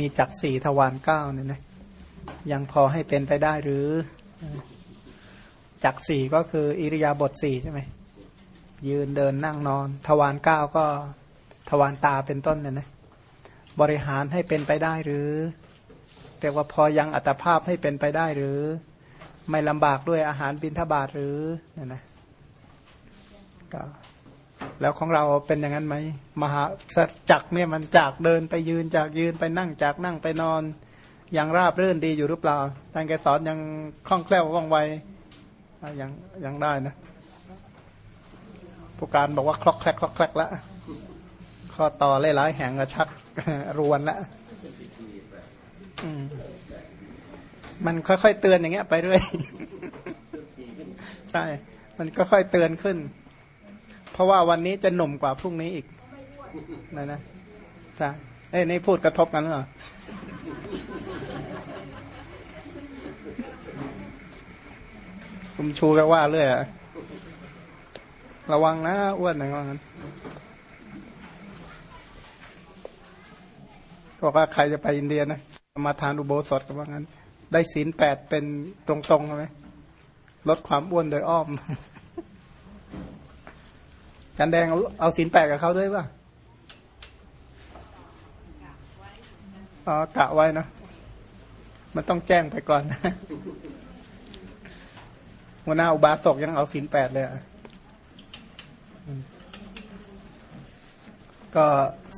มีจักสี่ทวารเก้าเนี่ยนะยังพอให้เป็นไปได้หรือจักสี่ก็คืออิริยาบถสี่ใช่ไหมยืนเดินนั่งนอน ทวารเก้าก็ทวารตาเป็นต้นเนี่ยนะบริหารให้เป็นไปได้หรือแต่ว่าพอยังอัตภาพให้เป็นไปได้หรือ ไม่ลำบากด้วยอาหารบินทบาทหรือเนี่ยนะก็ แล้วของเราเป็นอย่างนั้นไหมมหาสัจจักเนี่ยมันจากเดินไปยืนจากยืนไปนั่งจากนั่งไปนอนยังราบรื่นดีอยู่หรือเปล่าท่านแกสอนยังคล่องแคล่วว่องไวยังยังได้นะผู้การบอกว่าคลอกแคลกคลอกแคลกแล้วข้อต่อหลายๆแห่งกระชักรวนแล้วมันค่อยๆเตือนอย่างเงี้ย ไปเรื่อย ใช่ มันก็ค่อยเตือนขึ้น เพราะว่าวันนี้จะหนุ่มกว่าพรุ่งนี้อีกนะนะใช่เอ้ยนี่พูดกระทบกันหรอคุณชูก็ว่าเรื่อยอะระวังนะอ้วนหน่อยว่างั้นบอกว่าใครจะไปอินเดียนะมาทานอุโบสถกับว่างั้น ได้ศีลแปดเป็นตรงๆใช่ไหมลดความอ้วนโดยอ้อม จันแดงเอาเอาศีลแปดกับเขาด้วยป่ะอ๋อกะไว้นะมันต้องแจ้งไปก่อนหัวหน้าอุบาสกยังเอาศีลแปดเลยก็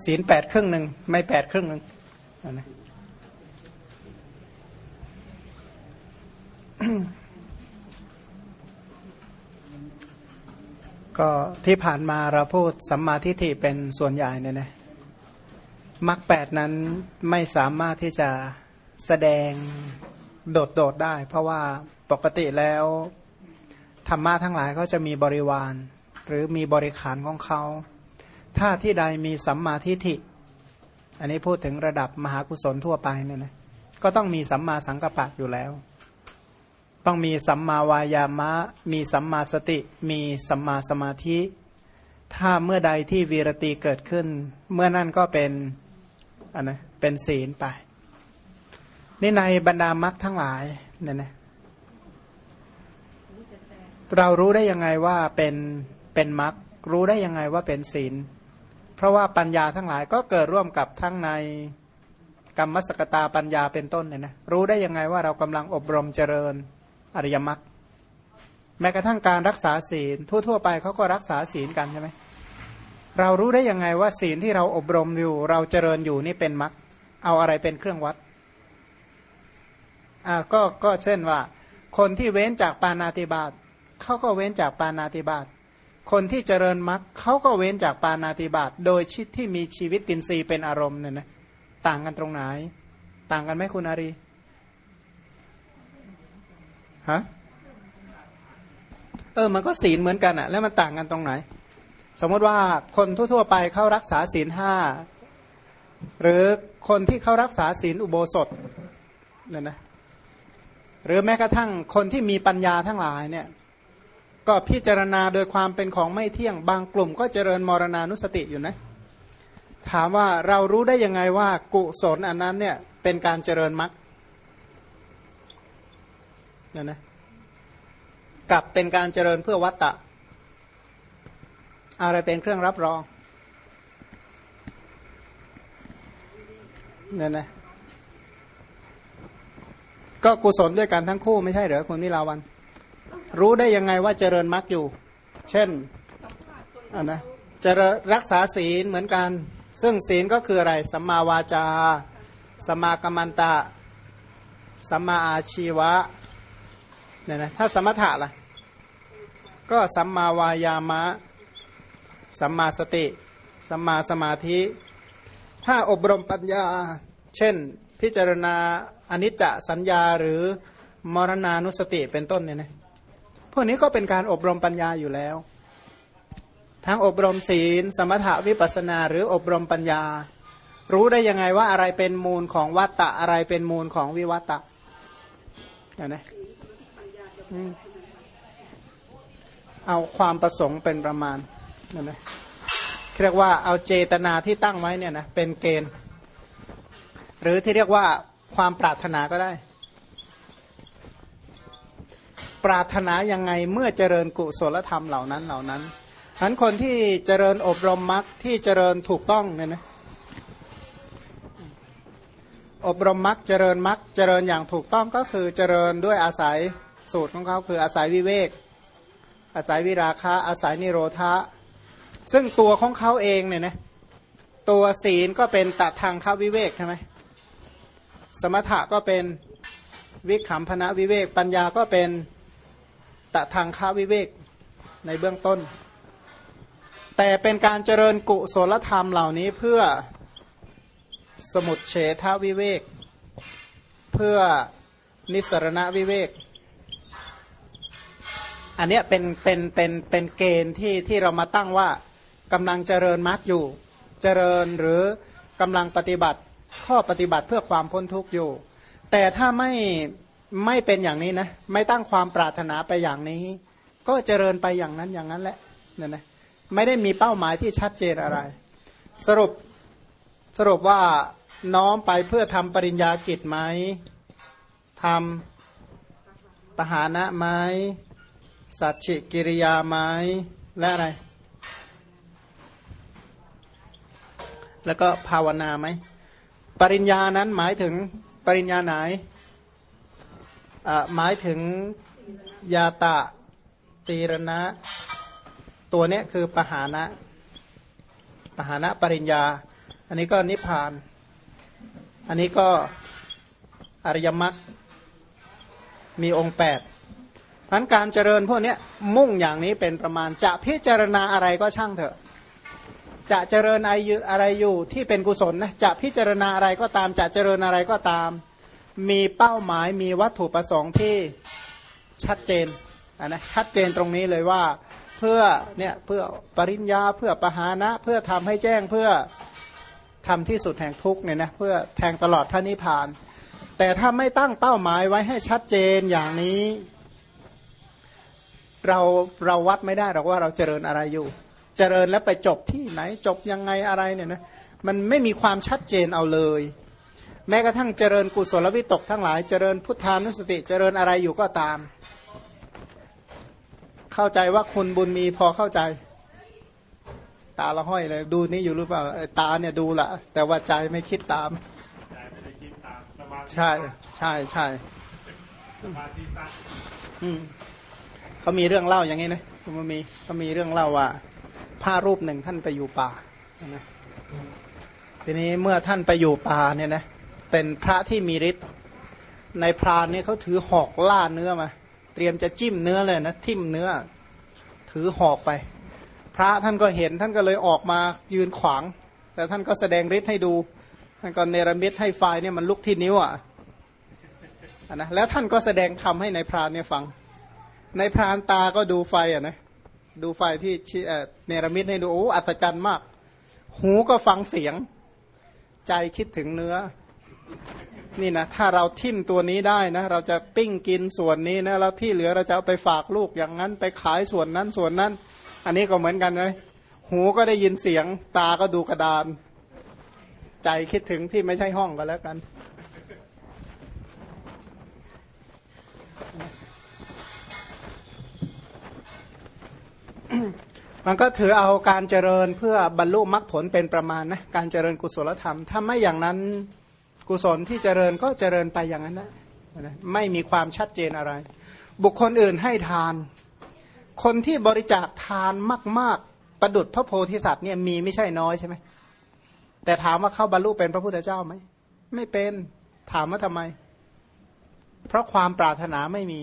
ศีลแปดครึ่งหนึ่งไม่แปดครึ่งหนึ่งนะ ก็ที่ผ่านมาเราพูดสัมมาทิฏฐิเป็นส่วนใหญ่เนี่ยนะมรรคแปดนั้นไม่สามารถที่จะแสดงโดดๆได้ เพราะว่าปกติแล้วธรรมะทั้งหลายก็จะมีบริวาร หรือมีบริขารของเขา ถ้าที่ใดมีสัมมาทิฏฐิ อันนี้พูดถึงระดับมหากุศลทั่วไปเนี่ยนะก็ต้องมีสัมมาสังกัปปะอยู่แล้ว ต้องมีสัมมาวายามะ มีสัมมาสติ มีสัมมาสมาธิ ถ้าเมื่อใดที่วีรตีเกิดขึ้น เมื่อนั่นก็เป็นอันนะเป็นศีลไปนี่ในบรรดามรรคทั้งหลายเนี่ยนะเรารู้ได้ยังไงว่าเป็นเป็นมรรครู้ได้ยังไงว่าเป็นศีล เพราะว่าปัญญาทั้งหลายก็เกิดร่วมกับทั้งในกรรมสกตาปัญญาเป็นต้นเนี่ยนะรู้ได้ยังไงว่าเรากำลังอบรมเจริญ อริยมรรคแม้กระทั่งการรักษาศีล ทั่วๆไปเขาก็รักษาศีลกันใช่ไหมเรารู้ได้ยังไงว่าศีลที่เราอบรมอยู่ เราเจริญอยู่นี่เป็นมรรคเอาอะไรเป็นเครื่องวัดอ่าก็ก็เช่นว่า คนที่เว้นจากปานาติบาตเขาก็เว้นจากปานาติบาตคนที่เจริญมรรคเขาก็เว้นจากปานาติบาตโดยชิดที่มีชีวิตตินทรีย์เป็นอารมณ์เนี่ยนะต่างกันตรงไหน ต่างกันไหมคุณอารี ฮะเออ มันก็ศีลเหมือนกันอะแล้วมันต่างกันตรงไหน สมมติว่าคนทั่ว ๆ ไปเขารักษาศีลห้าหรือคนที่เขารักษาศีลอุโบสถเนี่ยนะหรือแม้กระทั่งคนที่มีปัญญาทั้งหลายเนี่ย ก็พิจารณาโดยความเป็นของไม่เที่ยงบางกลุ่ม ก็เจริญมรณานุสติอยู่นะ ถามว่าเรารู้ได้ยังไงว่ากุศลอันนั้นเนี่ยเป็นการเจริญมรรค นะนะกับเป็นการเจริญเพื่อวัตตะ อะไรเป็นเครื่องรับรองเนี่ยนะก็กุศลด้วยกันทั้งคู่ไม่ใช่เหรอคุณนิลาวัน รู้ได้ยังไงว่าเจริญมรรคอยู่ เช่นอ่านะจะรักษาศีลเหมือนกัน ซึ่งศีลก็คืออะไรสัมมาวาจาสัมมากัมมันตะสัมมาอาชีวะ เนี่ยนะถ้าสมถะล่ะ ก็สัมมาวายามะ สัมมาสติ สัมมาสมาธิ ถ้าอบรมปัญญา เช่น พิจารณาอนิจจสัญญาหรือมรณานุสติเป็นต้นเนี่ยนะพวกนี้ก็เป็นการอบรมปัญญาอยู่แล้ว ทั้งอบรมศีล สมถะวิปัสนาหรืออบรมปัญญา รู้ได้ยังไงว่าอะไรเป็นมูลของวัตตะอะไรเป็นมูลของวิวัตตะนะ เอาความประสงค์เป็นประมาณนั่นนะเรียกว่าเอาเจตนาที่ตั้งไว้เนี่ยนะเป็นเกณฑ์ หรือที่เรียกว่าความปรารถนาก็ได้ ปรารถนายังไงเมื่อเจริญกุศลธรรมเหล่านั้นเหล่านั้นฉะนั้นคนที่เจริญอบรมมรรคที่เจริญถูกต้องเนี่ยนะอบรมมรรคเจริญมรรคเจริญอย่างถูกต้องก็คือเจริญด้วยอาศัย สูตรของเขาคืออาศัยวิเวก อาศัยวิราคะ อาศัยนิโรธะซึ่งตัวของเขาเองเนี่ยนะตัวศีลก็เป็นตะทางข้าวิเวกใช่ไหมสมถะก็เป็นวิขำพนะวิเวก ปัญญาก็เป็นตะทางข้าวิเวกในเบื้องต้น แต่เป็นการเจริญกุศลธรรมเหล่านี้เพื่อสมุดเฉทวิเวก เพื่อนิสรณวิเวก อันเนี้ยเป็นเป็นเป็นเป็นเกณฑ์ที่ที่เรามาตั้งว่ากำลังเจริญมรรคอยู่ เจริญหรือกำลังปฏิบัติข้อปฏิบัติเพื่อความพ้นทุกข์อยู่ แต่ถ้าไม่ไม่เป็นอย่างนี้นะไม่ตั้งความปรารถนาไปอย่างนี้ ก็เจริญไปอย่างนั้นอย่างนั้นแหละเนี่ยนะไม่ได้มีเป้าหมายที่ชัดเจนอะไร สรุปสรุปว่าน้อมไปเพื่อทำปริญญากิจไหมทำปหานะไหม สัจฉิกิริยาไหมและอะไร แล้วก็ภาวนาไหม ปริญญานั้นหมายถึงปริญญาไหนหมายถึงยาตะตีรณะ ตัวเนี้ยคือปหานะปหานะปริญญา อันนี้ก็นิพพาน อันนี้ก็อริยมรรคมีองค์แปด พันการเจริญพวกนี้มุ่งอย่างนี้เป็นประมาณจะพิจารณาอะไรก็ช่างเถอะ จะเจริญอะไรอยู่ที่เป็นกุศลนะจะพิจารณาอะไรก็ตามจะเจริญอะไรก็ตาม มีเป้าหมายมีวัตถุประสงค์ที่ชัดเจนนะชัดเจนตรงนี้เลยว่าเพื่อเนี่ยเพื่อปริญญาเพื่อปหานะ เพื่อทำให้แจ้งเพื่อทำที่สุดแห่งทุกเนี่ยนะเพื่อแทงตลอดพระนิพพาน แต่ถ้าไม่ตั้งเป้าหมายไว้ให้ชัดเจนอย่างนี้ เราเราวัดไม่ได้หรอกว่าเราเจริญอะไรอยู่ เจริญแล้วไปจบที่ไหน จบยังไงอะไรเนี่ยนะมันไม่มีความชัดเจนเอาเลย แม้กระทั่งเจริญกุศลวิตกทั้งหลาย เจริญพุทธานุสติเจริญอะไรอยู่ก็ตาม เข้าใจว่าคุณบุญมีพอเข้าใจ ตาละห้อยเลย ดูนี่อยู่หรือเปล่าตาเนี่ยดูละแต่ว่าใจไม่คิดตาม ใช่ใช่ใช่อืม เขามีเรื่องเล่าอย่างนี้นะมันมีเขามีเรื่องเล่าว่าพระรูปหนึ่งท่านไปอยู่ป่านะทีนี้เมื่อท่านไปอยู่ป่าเนี่ยนะเป็นพระที่มีฤทธิ์ในพรานนี่เขาถือหอกล่าเนื้อมา เตรียมจะจิ้มเนื้อเลยนะทิ่มเนื้อ ถือหอกไป พระท่านก็เห็นท่านก็เลยออกมายืนขวาง แต่ท่านก็แสดงฤทธิ์ให้ดูท่านก็เนรมิตให้ไฟเนี่ยมันลุกที่นิ้วอะนะแล้วท่านก็แสดงทำให้ในพรานเนี่ยฟัง ในพรานตาก็ดูไฟอะนะดูไฟที่เนรมิตให้ดูโอ้อัศจรรย์มาก หูก็ฟังเสียง ใจคิดถึงเนื้อ นี่นะถ้าเราทิ่มตัวนี้ได้นะ เราจะปิ้งกินส่วนนี้นะแล้วที่เหลือเราจะเอาไปฝากลูกอย่างนั้น ไปขายส่วนนั้นส่วนนั้น อันนี้ก็เหมือนกันเลยหูก็ได้ยินเสียง ตาก็ดูกระดาน ใจคิดถึงที่ไม่ใช่ห้องก็แล้วกัน มันก็ถือเอาการเจริญเพื่อบรรลุมรรคผลเป็นประมาณนะการเจริญกุศลธรรม ถ้าไม่อย่างนั้นกุศลที่เจริญก็เจริญไปอย่างนั้นนะไม่มีความชัดเจนอะไร บุคคลอื่นให้ทาน คนที่บริจาคทานมาก ๆ ประดุดพระโพธิสัตว์เนี่ยมีไม่ใช่น้อยใช่ไหมแต่ถามว่าเข้าบรรลุเป็นพระพุทธเจ้าไหมไม่เป็นถามว่าทำไม เพราะความปรารถนาไม่มี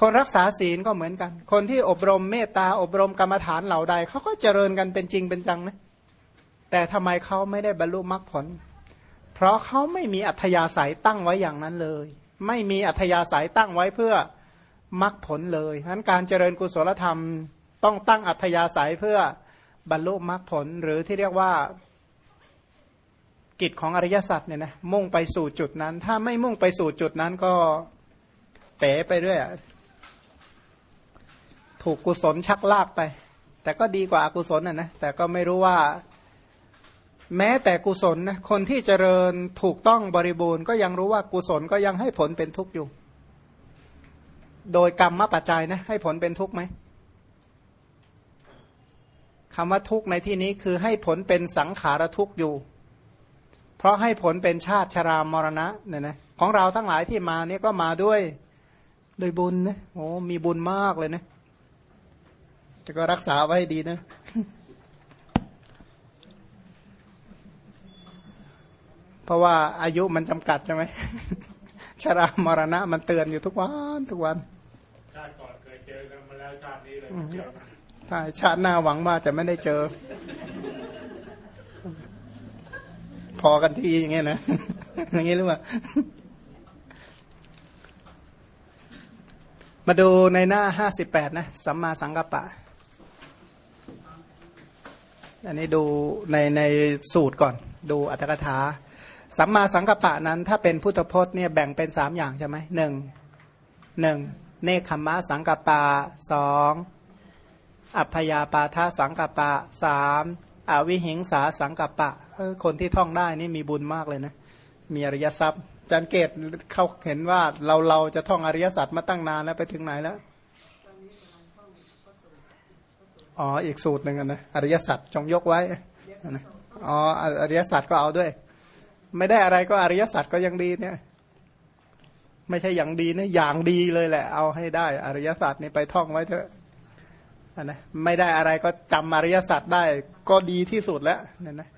คนรักษาศีลก็เหมือนกัน คนที่อบรมเมตตาอบรมกรรมฐานเหล่าใดเขาก็เจริญกันเป็นจริงเป็นจังนะแต่ทำไมเขาไม่ได้บรรลุมรรคผล เพราะเขาไม่มีอัธยาศัยตั้งไว้อย่างนั้นเลย ไม่มีอัธยาศัยตั้งไว้เพื่อมรรคผลเลยฉะนั้นการเจริญกุศลธรรมต้องตั้งอัธยาศัยเพื่อบรรลุมรรคผลหรือที่เรียกว่ากิจของอริยสัจเนี่ยนะมุ่งไปสู่จุดนั้น ถ้าไม่มุ่งไปสู่จุดนั้นก็เป๋ไปเรื่อย ถูกกุศลชักลากไป แต่ก็ดีกว่าอากุศลนะนะแต่ก็ไม่รู้ว่า แม้แต่กุศลนะคนที่เจริญถูกต้องบริบูรณ์ ก็ยังรู้ว่ากุศลก็ยังให้ผลเป็นทุกข์อยู่ โดยกรรมมปัจจัยนะให้ผลเป็นทุกข์ไหมคำว่าทุกข์ในที่นี้คือให้ผลเป็นสังขารทุกข์อยู่ เพราะให้ผลเป็นชาติชรามรณะเนี่ยนะของเราทั้งหลายที่มาเนี่ยก็มาด้วยโดยบุญนะโอ้มีบุญมากเลยนะ แต่ก็รักษาไว้ดีนะเพราะว่าอายุมันจำกัดใช่ไหมชรามรณะมันเตือนอยู่ทุกวันทุกวันชาติก่อนเคยเจอกันมาแล้วชาตินี้เลยเจอใช่ชาติหน้าหวังว่าจะไม่ได้เจอ พอกันทีอย่างเงี้ยนะอย่างงี้หรือเปล่ามาดูในหน้าห้าสิบแปดนะสัมมาสังกัปปะ อันนี้ดูในในสูตรก่อน ดูอัตถกถา สัมมาสังกัปปะนั้น ถ้าเป็นพุทธพจน์เนี่ยแบ่งเป็นสามอย่างใช่ไหมหนึ่งหนึ่งเนคขมะสังกัปปะสองอัพยาปาทาสังกัปปะสามอวิหิงสาสังกัปปะคนที่ท่องได้นี่มีบุญมากเลยนะ มีอริยทรัพย์จันเกตเขาเห็นว่าเราเราจะท่องอริยสัจมาตั้งนานแล้วไปถึงไหนแล้ว อ๋ออีกสูตรหนึ่งนะอริยสัจจงยกไว้นะอ๋ออริยสัจก็เอาด้วย ไม่ได้อะไรก็อริยสัจก็ยังดีเนี่ย ไม่ใช่อย่างดีนะอย่างดีเลยแหละ เอาให้ได้ อริยสัจนี่ไปท่องไว้เถอะอะนะไม่ได้อะไรก็จำอริยสัจได้ ก็ดีที่สุดแล้วเนี่ยนะ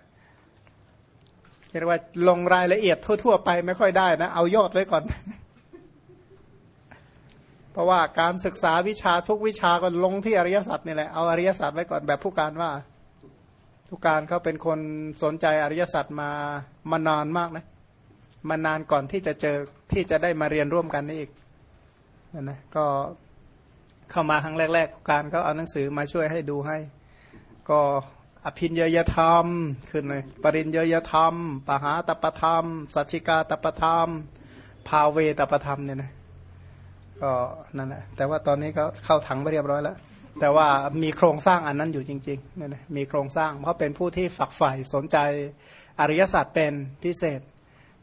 เรียกว่าลงรายละเอียดทั่ว ๆ ไปไม่ค่อยได้นะ เอายอดไว้ก่อน เพราะว่าการศึกษาวิชาทุกวิชาก็ลงที่อริยสัจนี่แหละเอาอริยสัจไว้ก่อนแบบผู้การว่า ผู้การเขาเป็นคนสนใจอริยสัจมามานานมากนะมานานก่อนที่จะเจอที่จะได้มาเรียนร่วมกันนี่อีกนะนะก็เข้ามาครั้งแรก ๆ ผู้การเขาเอาหนังสือมาช่วยให้ดูให้ ก็อภินยยธรรมขึ้นเลยปริญยยธรรม ปหาตปธรรม สัจจิกาตปธรรม ภาเวตปธรรมเนี่ยนะ ก็นั่นแหละแต่ว่าตอนนี้ก็เข้าถังไปเรียบร้อยแล้ว แต่ว่ามีโครงสร้างอันนั้นอยู่จริงๆเนี่ยนะมีโครงสร้าง เพราะเป็นผู้ที่ฝักใฝ่สนใจอริยศาสัจเป็นพิเศษ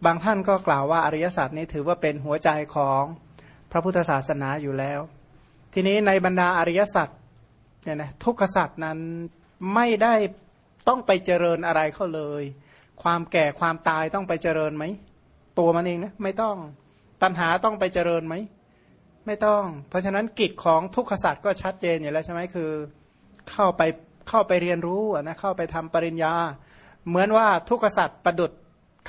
บางท่านก็กล่าวว่าอริยศาสัจนี้ถือว่าเป็นหัวใจของพระพุทธศาสนาอยู่แล้ว ทีนี้ในบรรดาอริยศาสัจเนี่ยนะทุกขสัจนั้นไม่ได้ต้องไปเจริญอะไรเขาเลย ความแก่ความตายต้องไปเจริญไหมตัวมันเองนะไม่ต้องตัณหาต้องไปเจริญไหม ไม่ต้อง เพราะฉะนั้นกิจของทุกขสัตว์ก็ชัดเจนอยู่แล้วใช่ไหมคือเข้าไปเข้าไปเรียนรู้นะเข้าไปทำปริญญา เหมือนว่าทุกขสัตว์ประดุด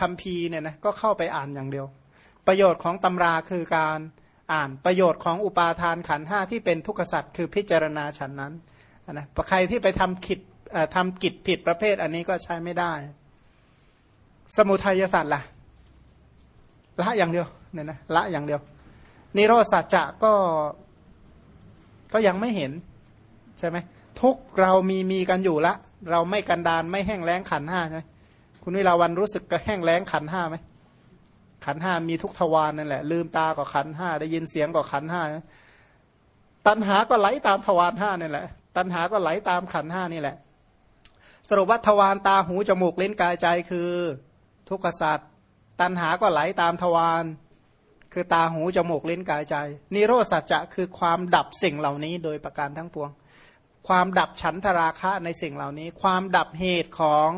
คำพีเนี่ยนะก็เข้าไปอ่านอย่างเดียว ประโยชน์ของตำราคือการอ่านประโยชน์ของอุปาทานขันห้าที่เป็นทุกขสัตว์คือพิจารณาฉันนั้นนะใครที่ไปทำกิจทำกิจผิดประเภทอันนี้ก็ใช้ไม่ได้ สมุทัยศาสตร์ล่ะละอย่างเดียวเนี่ยนะละอย่างเดียว นิโรธสัจจะก็ก็ยังไม่เห็น ใช่ไหมทุกเรามีมีกันอยู่ละ เราไม่กันดานไม่แห้งแล้งขันห้าใช่ไหมคุณวิลาวันรู้สึกก็แห้งแล้งขันห้าไหมขันห้ามีทุกทวารนนั่นแหละ ลืมตาก็ขันห้าได้ยินเสียงก็ขันห้าตัณหาก็ไหลตามทวารห้านี่แหละ ตัณหาก็ไหลตามขันห้านี่แหละ สรุปว่าทวารตาหูจมูกลิ้นกายใจคือ ทุกขสัตว์ตัณหาก็ไหลตามทวาร คือตาหูจมูกลิ้นกายใจ นิโรสัจจะคือความดับสิ่งเหล่านี้โดยประการทั้งปวง ความดับฉันทราคะในสิ่งเหล่านี้ ความดับเหตุของ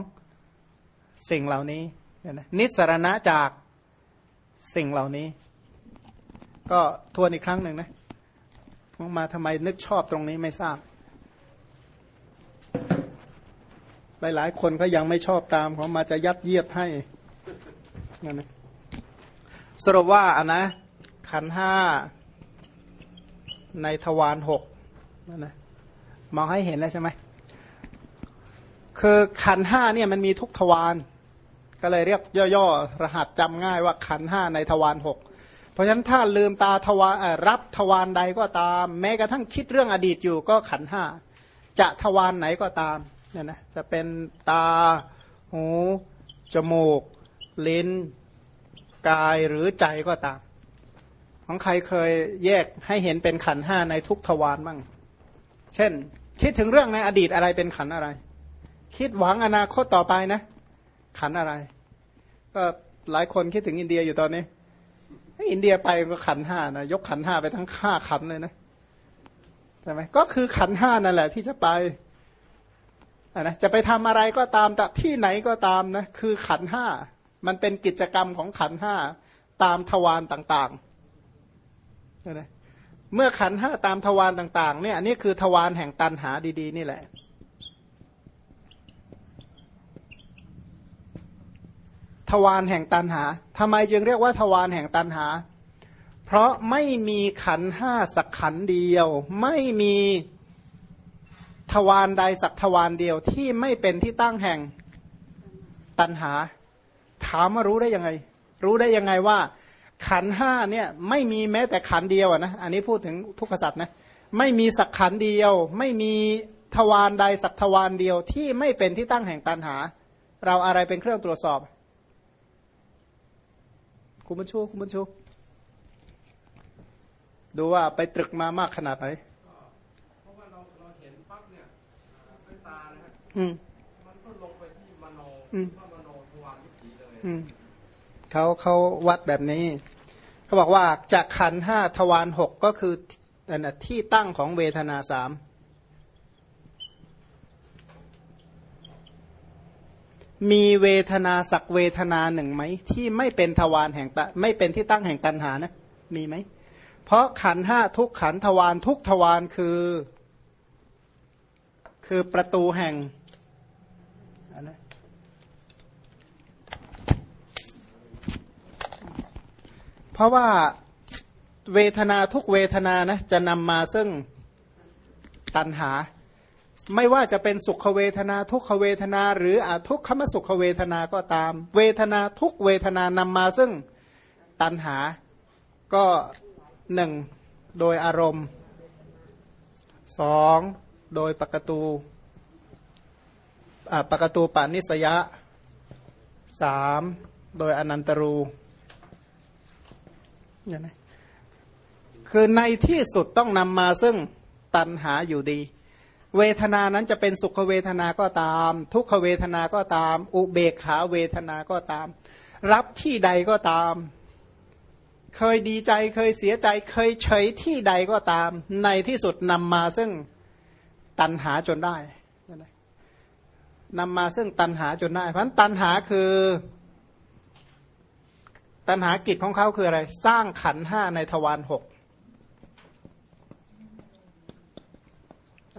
สิ่งเหล่านี้นิสรณะจากสิ่งเหล่านี้ ก็ทวนอีกครั้งหนึ่งนะมาทำไมนึกชอบตรงนี้ไม่ทราบ หลายๆ คนก็ยังไม่ชอบตามเขามาจะยัดเยียดให้นั่นนะ สรุปว่าอะนะ ขันห้าในทวารหกนั่นนะมองให้เห็นแล้วใช่ไหมคือขันห้าเนี่ยมันมีทุกทวารก็เลยเรียกย่อๆ รหัสจำง่ายว่าขันห้าในทวารหกเพราะฉะนั้นถ้าลืมตาทวารรับทวารใดก็ตาม แม้กระทั่งคิดเรื่องอดีตอยู่ก็ขันห้าจะทวารไหนก็ตามเนี่ยนะจะเป็นตา หู จมูก ลิ้น กายหรือใจก็ตาม ของใครเคยแยกให้เห็นเป็นขันห้าในทุกทวารบ้าง เช่น คิดถึงเรื่องในอดีตอะไรเป็นขันอะไร คิดหวังอนาคตต่อไปนะ ขันอะไร ก็หลายคนคิดถึงอินเดียอยู่ตอนนี้ อินเดียไปก็ขันห้านะยกขันห้าไปทั้งห้าขันเลยนะใช่ไหมก็คือขันห้านั่นแหละที่จะไปนะจะไปทำอะไรก็ตามแต่ที่ไหนก็ตามนะคือขันห้า มันเป็นกิจกรรมของขันห้าตามทวารต่างๆนะเมื่อขันห้าตามทวารต่าง ๆ เนี่ยอันนี้คือทวารแห่งตันหาดี ๆ นี่แหละ ทวารแห่งตันหาทำไมจึงเรียกว่าทวารแห่งตันหา เพราะไม่มีขันห้าสักขันเดียว ไม่มีทวารใดสักทวารเดียวที่ไม่เป็นที่ตั้งแห่งตันหา ถามว่ารู้ได้ยังไง รู้ได้ยังไงว่า ขันห้าเนี่ยไม่มีแม้แต่ขันเดียวนะอันนี้พูดถึงทุกขสัตว์นะไม่มีสักขันเดียว ไม่มีทวารใดสักทวารเดียวที่ไม่เป็นที่ตั้งแห่งตันหา เราอะไรเป็นเครื่องตรวจสอบ คุณบุญชูคุณบุญชูดูว่าไปตรึกมามากขนาดไหนเพราะว่าเราเราเห็นปั๊บเนี่ยอ่าด้วยตานะฮะอืมมันก็ลงไปที่มโน เขาเขาวัดแบบนี้ เขาบอกว่าจากขันห้าทวารหกก็คืออันที่ตั้งของเวทนาสามมีเวทนาสักเวทนาหนึ่งไหม ที่ไม่เป็นทวารแห่งตะไม่เป็นที่ตั้งแห่งตันหานะ มีไหม เพราะขันห้าทุกขันทวารทุกทวารคือ คือประตูแห่งอันนะ เพ ราะว่าเวทนาทุกเวทนานะจะนำมาซึ่งตันหา ไม่ว่าจะเป็นสุขเวทนา ทุกขเวทนา หรืออาทุกขมสุขเวทนาก็ตาม เวทนาทุกเวทนานำมาซึ่งตันหาก็หนึ่งโดยอารมณ์สองโดยปกตูปกตูปานิสยะสามโดยอนันตรู อย่างนี้คือในที่สุดต้องนำมาซึ่งตันหาอยู่ดี เวทนานั้นจะเป็นสุขเวทนาก็ตาม ทุกขเวทนาก็ตาม อุเบกขาเวทนาก็ตาม รับที่ใดก็ตาม เคยดีใจเคยเสียใจเคยเฉยที่ใดก็ตาม ในที่สุดนำมาซึ่งตันหาจนได้นำมาซึ่งตันหาจนได้ เพราะตันหาคือ ตันหากิจของเขาคืออะไร สร้างขันห้าในทวารหก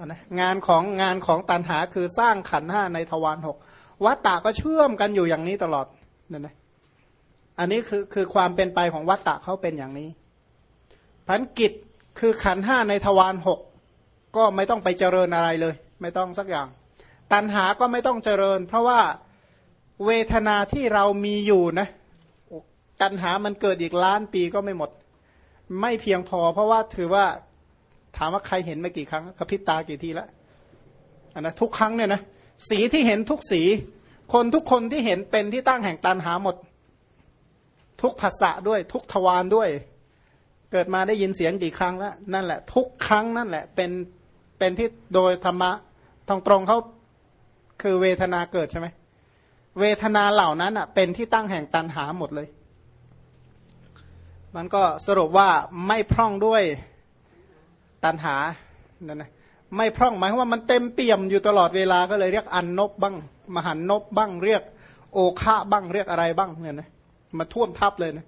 นะงานของงานของตันหาคือสร้างขันห้าในทวารหกวัตตะก็เชื่อมกันอยู่อย่างนี้ตลอดนั่นนะอันนี้คือคือความเป็นไปของวัตตะเขาเป็นอย่างนี้พันกิจคือขันห้าในทวารหกก็ไม่ต้องไปเจริญอะไรเลย ไม่ต้องสักอย่าง ตันหาก็ไม่ต้องเจริญ เพราะว่าเวทนาที่เรามีอยู่นะ ตันหามันเกิดอีกล้านปีก็ไม่หมด ไม่เพียงพอ เพราะว่าถือว่าถามว่าใครเห็นมากี่ครั้งกระพริบตากี่ทีแล้วอันนะทุกครั้งเนี่ยนะสีที่เห็นทุกสี คนทุกคนที่เห็นเป็นที่ตั้งแห่งตันหาหมด ทุกภาษะด้วย ทุกทวารด้วย เกิดมาได้ยินเสียงกี่ครั้งแล้วนั่นแหละ ทุกครั้งนั่นแหละ เป็นเป็นที่โดยธรรมะตรงตรงเขาคือเวทนาเกิดใช่ไหมเวทนาเหล่านั้นอะ เป็นที่ตั้งแห่งตันหาหมดเลย มันก็สรุปว่าไม่พร่องด้วยตันหานั่นนะไม่พร่องหมายว่ามันเต็มเปี่ยมอยู่ตลอดเวลาก็เลยเรียกอันนบบ้าง มหันนบบ้างเรียก โอคะบ้างเรียกอะไรบ้างเนี่ยนะมาท่วมทับเลยนะ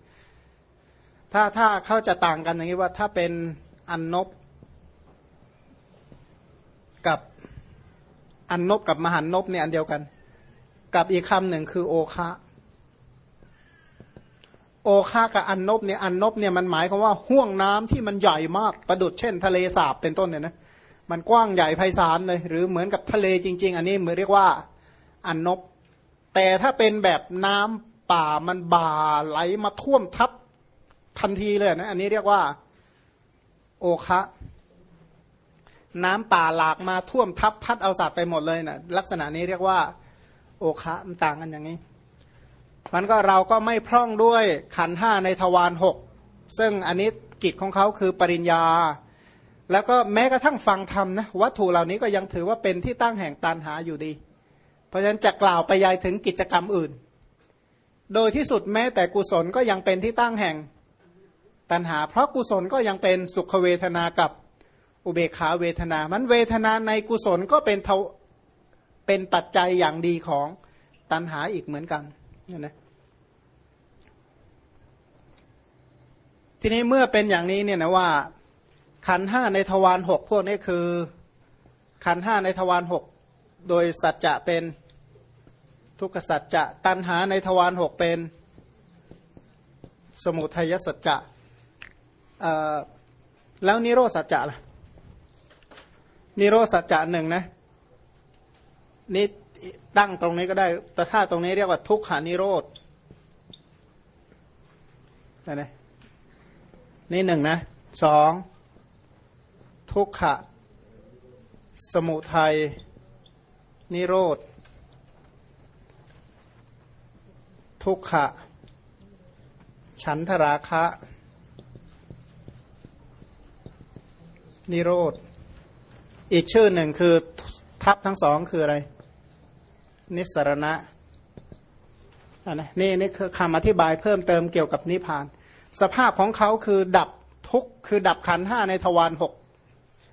ถ้าถ้าเขาจะต่างกันอย่างนี้ว่า ถ้าเป็นอันนบกับอันนบกับมหันนบเนี่ยอันเดียวกัน กับอีกคำหนึ่งคือโอคะ โอคากับอันนบเนี่ยอันนบเนี่ยมันหมายความว่าห่วงน้ำที่มันใหญ่มากประดุดเช่น ทะเลสาบเป็นต้นเนี่ยนะมันกว้างใหญ่ไพศาลเลย หรือเหมือนกับทะเลจริง ๆ อันนี้เหมือนเรียกว่าอันนบ แต่ถ้าเป็นแบบน้ำป่ามันบ่าไหลมาท่วมทับทันทีเลยนะอันนี้เรียกว่าโอคะน้ำป่าหลากมาท่วมทับพัดเอาสัตว์ไปหมดเลยนะลักษณะนี้เรียกว่า โอคะมันต่างกันอย่างนี้ มันก็เราก็ไม่พร่องด้วยขันห้าในทวารหกซึ่งอันนี้กิจของเขาคือปริญญา แล้วก็แม้กระทั่งฟังธรรมนะวัตถุเหล่านี้ก็ยังถือว่าเป็นที่ตั้งแห่งตันหาอยู่ดี เพราะฉะนั้นจะกล่าวไปยายถึงกิจกรรมอื่น โดยที่สุดแม้แต่กุศลก็ยังเป็นที่ตั้งแห่งตัณหา เพราะกุศลก็ยังเป็นสุขเวทนากับอุเบกขาเวทนา มันเวทนาในกุศลก็เป็นเป็นปัจจัยอย่างดีของตัณหาอีกเหมือนกัน นะทีนี้เมื่อเป็นอย่างนี้เนี่ยนะว่า ขันห้าในทวารหกพวกนี้คือ ขันห้าในทวารหกโดยสัจจะเป็นทุกขสัจจะ ตัณหาในทวารหกเป็น สมุทัยสัจจะแล้วนิโรสัจจะล่ะนิโรสัจจะหนึ่งนะนี่ ตั้งตรงนี้ก็ได้แต่ถ้าตรงนี้เรียกว่าทุกขานิโรธนะนี่หนึ่งนะสองทุกขะ สมุทัย นิโรธ ทุกขะ ฉันทราคะ นิโรธ อีกชื่อหนึ่งคือทับทั้งสองคืออะไร นิสรณะนะนี่นี่คือคำอธิบายเพิ่มเติมเกี่ยวกับนิพพาน สภาพของเขาคือดับทุกคือดับขันห้าในทวารหก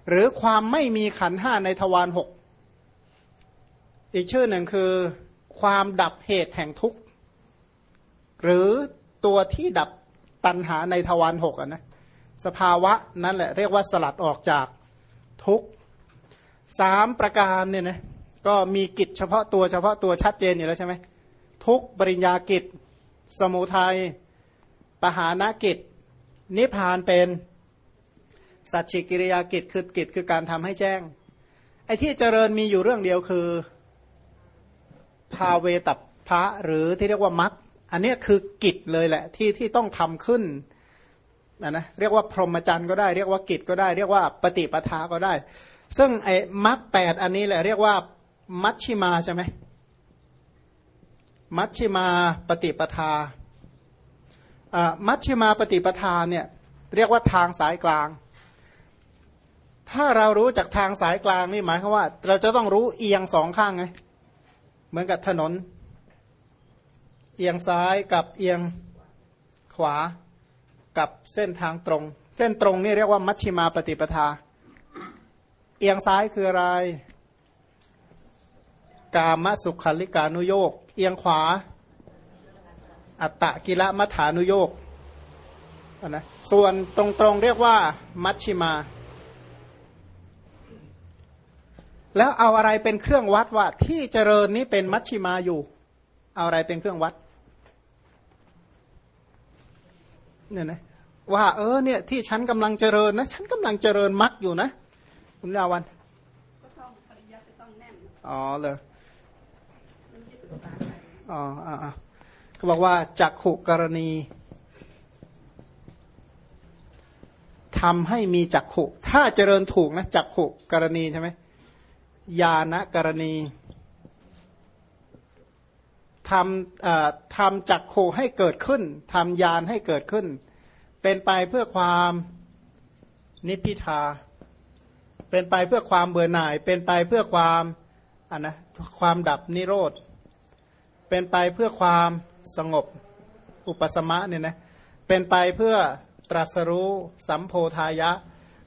หรือความไม่มีขันห้าในทวารหกอีกชื่อหนึ่งคือความดับเหตุแห่งทุกข์ หรือตัวที่ดับตัณหาในทวารหกนะสภาวะนั่นแหละเรียกว่าสลัดออกจากทุกข์สามประการเนี่ยนะ ก็มีกิจเฉพาะตัวเฉพาะตัวชัดเจนอยู่แล้วใช่ไหมทุกปริญญากิจ สมุทัยปหานกิจ นิพพานเป็น สัจฉิกิริยากิจคือกิจคือการทำให้แจ้ง ไอ้ที่เจริญมีอยู่เรื่องเดียวคือภาเวตัพระหรือที่เรียกว่ามัคอันนี้คือกิจเลยแหละที่ที่ต้องทำขึ้นนะนะเรียกว่าพรหมจรรย์ก็ได้ เรียกว่ากิจก็ได้ เรียกว่าปฏิปทาก็ได้ ซึ่งไอ้มัคแปดอันนี้แหละเรียกว่า มัชชิมาใช่ไหมมัชชิมาปฏิปทามัชชิมาปฏิปทาเนี่ยเรียกว่าทางสายกลาง ถ้าเรารู้จากทางสายกลางนี่หมายความว่า เราจะต้องรู้เอียงสองข้างไง เหมือนกับถนน เอียงซ้ายกับเอียงขวากับเส้นทางตรง เส้นตรงนี่เรียกว่ามัชชิมาปฏิปทา เอียงซ้ายคืออะไร กามสุขัลิกานุโยกเอียงขวา อัตตะกิละมัฐานุโยกนะส่วนตรงๆเรียกว่า มัชชิมา แล้วเอาอะไรเป็นเครื่องวัดว่าที่เจริญนี้เป็นมัชชิมาอยู่ เอาอะไรเป็นเครื่องวัดเนี่ยนะว่าเออเนี่ยที่ฉันกำลังเจริญนะฉันกำลังเจริญมักอยู่นะ คุณดาวันก็ต้องปริยัติต้องแน่นอ๋อเลย อ๋ออ่าเขาบอกว่าจักขุกรณีทำให้มีจักขุ ถ้าเจริญถูกนะจักขุกรณีใช่ไหมญาณกรณีทำทำจักโคให้เกิดขึ้นทำญาณให้เกิดขึ้น เป็นไปเพื่อความนิพิทา เป็นไปเพื่อความเบื่อหน่าย เป็นไปเพื่อความอันนะความดับนิโรธ เป็นไปเพื่อความสงบอุปสมะเนี่ยนะเป็นไปเพื่อตรัสรู้สัมโพธายะ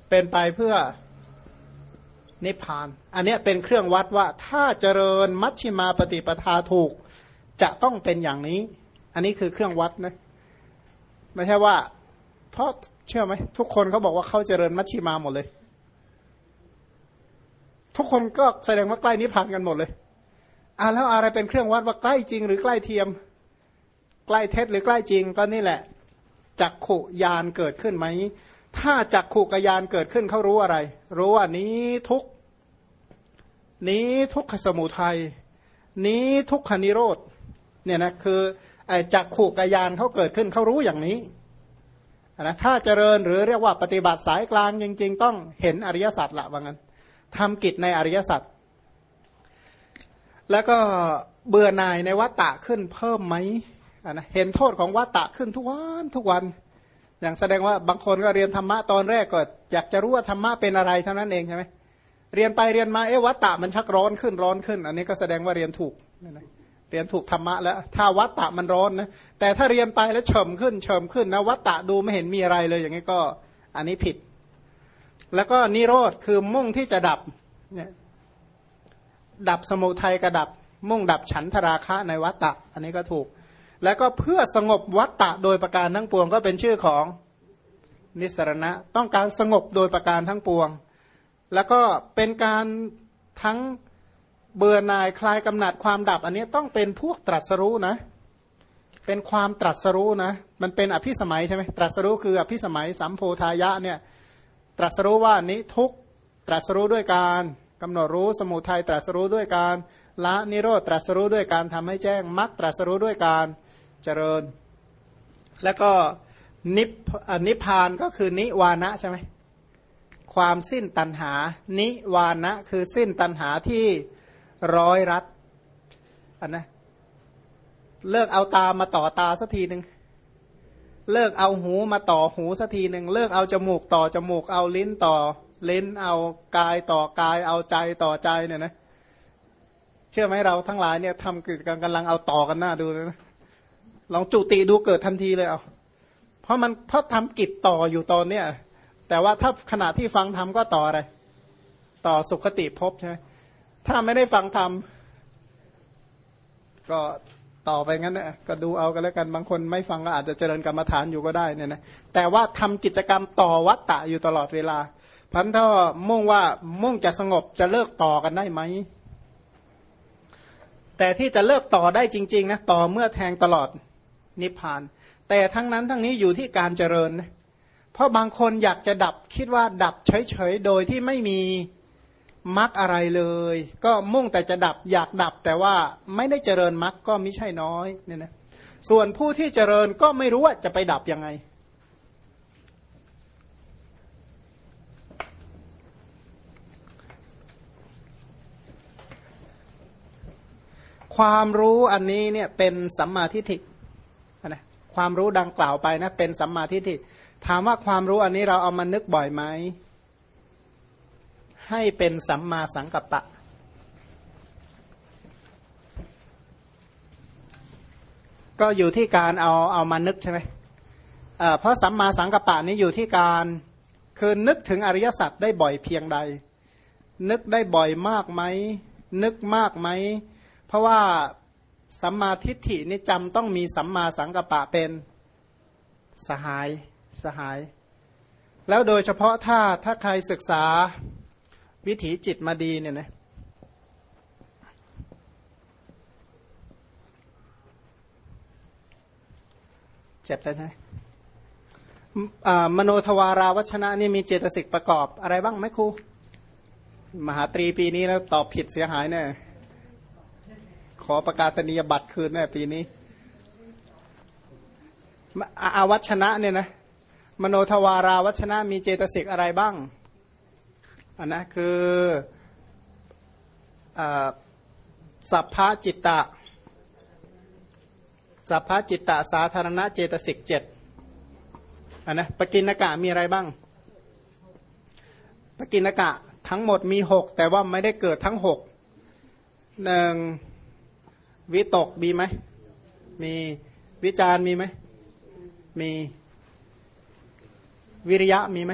เป็นไปเพื่อนิพพาน อันนี้เป็นเครื่องวัดว่าถ้าเจริญมัชชิมาปฏิปทาถูก จะต้องเป็นอย่างนี้ อันนี้คือเครื่องวัดนะไม่ใช่ว่า เพราะเชื่อไหมทุกคนเขาบอกว่าเขาเจริญมัชชิมาหมดเลย ทุกคนก็แสดงว่าใกล้นิพพานกันหมดเลย อ่าแล้วอะไรเป็นเครื่องวัดว่าใกล้จริง หรือใกล้เทียม ใกล้เท็จหรือใกล้จริงก็นี่แหละจักขุยานเกิดขึ้นไหม ถ้าจักขุกยานเกิดขึ้นเขารู้อะไร รู้ว่านี้ทุกนี้ทุกขสมุทัยนี้ทุกขนิโรธเนี่ยนะคือจักขู่กยานเขาเกิดขึ้นเขารู้อย่างนี้นะถ้าเจริญหรือเรียกว่าปฏิบัติสายกลางจริง ๆ ต้องเห็นอริยสัจละว่างั้นทำกิจในอริยสัจ แล้วก็เบื่อหน่ายในวัตตะขึ้นเพิ่มไหมนะเห็นโทษของวัตตะขึ้นทุกวันทุกวัน อย่างแสดงว่าบางคนก็เรียนธรรมะตอนแรกก็อยากจะรู้ว่าธรรมะเป็นอะไรเท่านั้นเองใช่ไหมเรียนไปเรียนมาเอ๊ะวัตตะมันชักร้อนขึ้นร้อนขึ้น อันนี้ก็แสดงว่าเรียนถูกเนี่ยนะเรียนถูกธรรมะแล้วถ้าวัตตะมันร้อนนะแต่ถ้าเรียนไปแล้วเฉมขึ้นเฉมขึ้นนะวัตตะดูไม่เห็นมีอะไรเลยอย่างนี้ก็อันนี้ผิด แล้วก็นิโรธคือมุ่งที่จะดับเนี่ย ดับสมุทัยกระดับ มุ่งดับฉันทราคะในวัตตะ อันนี้ก็ถูก แล้วก็เพื่อสงบวัตตะโดยประการทั้งปวงก็เป็นชื่อของนิสรณะ ต้องการสงบโดยประการทั้งปวง แล้วก็เป็นการทั้งเบื่อหน่ายคลายกำหนัดความดับ อันนี้ต้องเป็นพวกตรัสรู้นะ เป็นความตรัสรู้นะ มันเป็นอภิสมัยใช่ไหมตรัสรู้คืออภิสมัยสัมโพธายะเนี่ยตรัสรู้ว่านี้ทุกตรัสรู้ด้วยการ กำหนดรู้สมุทัยตรัสรู้ด้วยการละนิโรธตรัสรู้ด้วยการทำให้แจ้งมรรคตรัสรู้ด้วยการเจริญ แล้วก็นิพนิพานก็คือนิวานะใช่ไหมความสิ้นตัณหา นิวานะคือสิ้นตัณหาที่ร้อยรัดอันนะเลิกเอาตามาต่อตาสักทีหนึ่งเลิกเอาหูมาต่อหูสักทีหนึ่งเลิกเอาจมูกต่อจมูกเอาลิ้นต่อ ลิ้นเอากายต่อกายเอาใจต่อใจเนี่ยนะเชื่อไหมเราทั้งหลายเนี่ยทำกิจกรรมกำลังเอาต่อกันหน้าดูนะลองจุติดูเกิดทันทีเลยเอาเพราะมันเพราะทำกิจต่ออยู่ตอนเนี้ยแต่ว่าถ้าขณะที่ฟังทำก็ต่ออะไร ต่อสุขติภพใช่ไหมถ้าไม่ได้ฟังทำก็ต่อไปงั้นนะก็ดูเอากันแล้วกันบางคนไม่ฟังก็อาจจะเจริญกรรมฐานอยู่ก็ได้เนี่ยนะแต่ว่าทำกิจกรรมต่อวัตตะอยู่ตลอดเวลา พันถ้ามุ่งว่ามุ่งจะสงบจะเลิกต่อกันได้ไหม แต่ที่จะเลิกต่อได้จริง ๆ นะ ต่อเมื่อแทงตลอดนิพพาน แต่ทั้งนั้นทั้งนี้อยู่ที่การเจริญนะเพราะบางคนอยากจะดับคิดว่าดับเฉยๆ โดยที่ไม่มีมรรคอะไรเลย ก็มุ่งแต่จะดับอยากดับแต่ว่าไม่ได้เจริญมรรคก็ไม่ใช่น้อยเนี่ยนะส่วนผู้ที่เจริญก็ไม่รู้ว่าจะไปดับยังไง ความรู้อันนี้เนี่ยเป็นสัมมาทิฏฐินะความรู้ดังกล่าวไปนะเป็นสัมมาทิฏฐิถามว่าความรู้อันนี้เราเอามานึกบ่อยไหมให้เป็นสัมมาสังกัปปะ ก็อยู่ที่การเอาเอามานึกใช่ไหมเพราะสัมมาสังกัปปะนี้อยู่ที่การคือนึกถึงอริยสัจได้บ่อยเพียงใด นึกได้บ่อยมากไหมนึกมากไหม ราะว่าสัมมาทิฏฐินี่จำต้องมีสัมมาสังกัปปะเป็นสหายสหาย แล้วโดยเฉพาะถ้าถ้าใครศึกษาวิถีจิตมาดีเนี่ยนะเจ็บแล้วนะมโนทวาราวัชนะนี่มีเจตสิกประกอบอะไรบ้างไหมครู มหาตรีปีนี้แล้วตอบผิดเสียหายแน่ ขอประกาศนียบัตรคืนแน่ปีนี้อาวัชนะเนี่ยนะมโนทวาราวัชนะมีเจตสิกอะไรบ้างอันนะคืออสัพพะจิตตะสัพพะจิตตะสาธารณะเจตสิกเจ็ดอันนะปกินกะมีอะไรบ้าง ปกินกะทั้งหมดมีหกแต่ว่าไม่ได้เกิดทั้งหกหนึ่ง วิตกมีไหม มีวิจารมีไหม มีวิริยะมีไหม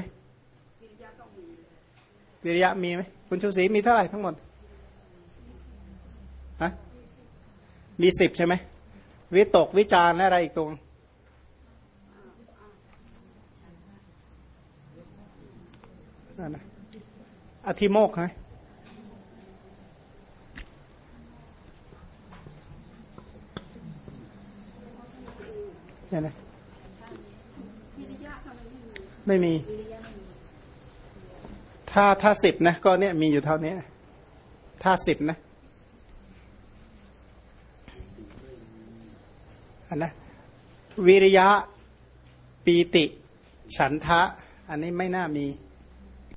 วิริยะมีไหมคุณชูศรีมีเท่าไหร่ทั้งหมดฮะมีสิบใช่ไหมวิตกวิจารและอะไรอีกตรงอธิโมกไหม เนี่ยนะไม่มี ถ้าถ้าสิบนะ ก็เนี่ยมีอยู่เท่านี้ถ้าสิบนะอันนะวิริยะปีติ ฉันทะ อันนี้ไม่น่ามี